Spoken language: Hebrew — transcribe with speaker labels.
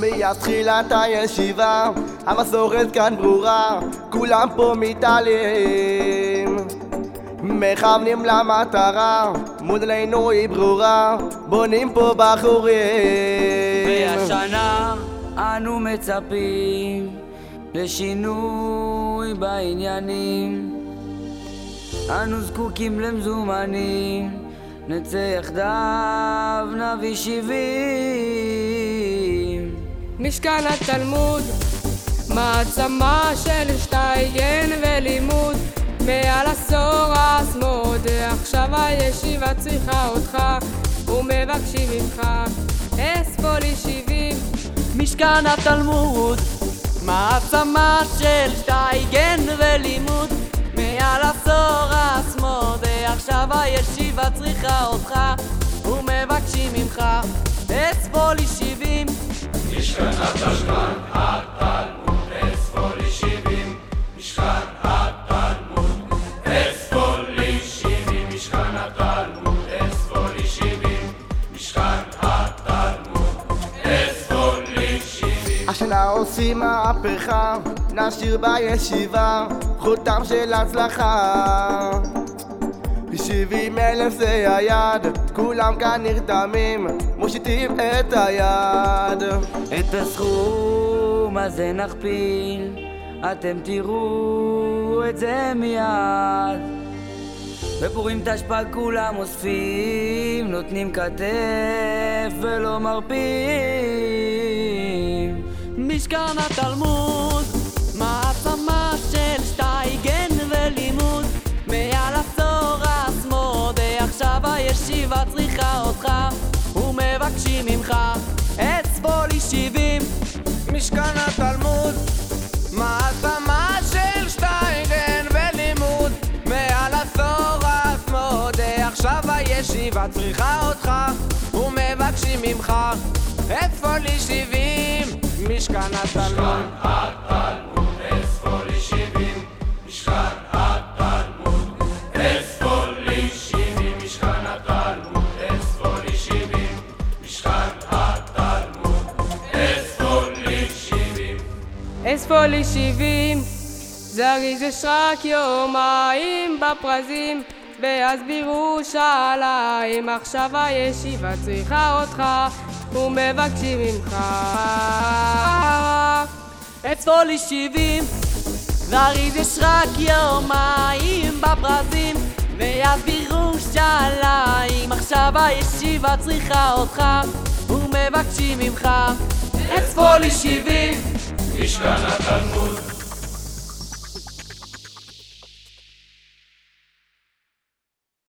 Speaker 1: מיד תחילת הישיבה, המסורת כאן ברורה, כולם פה מתעלים. מכוונים למטרה, מודלנו היא ברורה, בונים פה בחורים.
Speaker 2: והשנה אנו מצפים לשינוי בעניינים. אנו זקוקים למזומנים, נצא יחדיו, נביא שבעים.
Speaker 3: משכן התלמוד, מעצמה של שטייגן ולימוד, מעל עשור אסמוד, עכשיו הישיבה צריכה אותך, ומבקשים ממך, אספולי שבעים.
Speaker 2: משכן התלמוד, מעצמה של שטייגן ולימוד, מעל עשור אסמוד, עכשיו הישיבה צריכה אותך, ומבקשים ממך, אספולי שבעים.
Speaker 1: עושים מהפכה, נשאיר בישיבה חותם של הצלחה. שבעים אלף זה היעד, כולם כאן נרתמים, מושיטים את היד.
Speaker 2: את הסכום הזה נכפיל, אתם תראו את זה מיד. בפורים תשפ"ג כולם אוספים, נותנים כתף ולא מרפים. משכן התלמוד,
Speaker 4: צריכה אותך, ומבקשים ממך, איפה לי שבעים? משכן התלמוד.
Speaker 5: התלמוד, אספולי שבעים, משכן התלמוד, אספולי שבעים, משכן התלמוד, אספולי שבעים, משכן התלמוד, אספולי שבעים.
Speaker 3: אספולי שבעים, זריז יש רק יומיים בפרזים, ואז בירושלים, עכשיו הישיבה צריכה אותך, ומבקשים ממך.
Speaker 2: אצפולי שבעים, זריז יש רק יומיים בפרזים, ואז בירושלים, עכשיו הישיבה צריכה אותך, ומבקשים ממך, אצפולי שבעים.
Speaker 5: משכן התלמוד,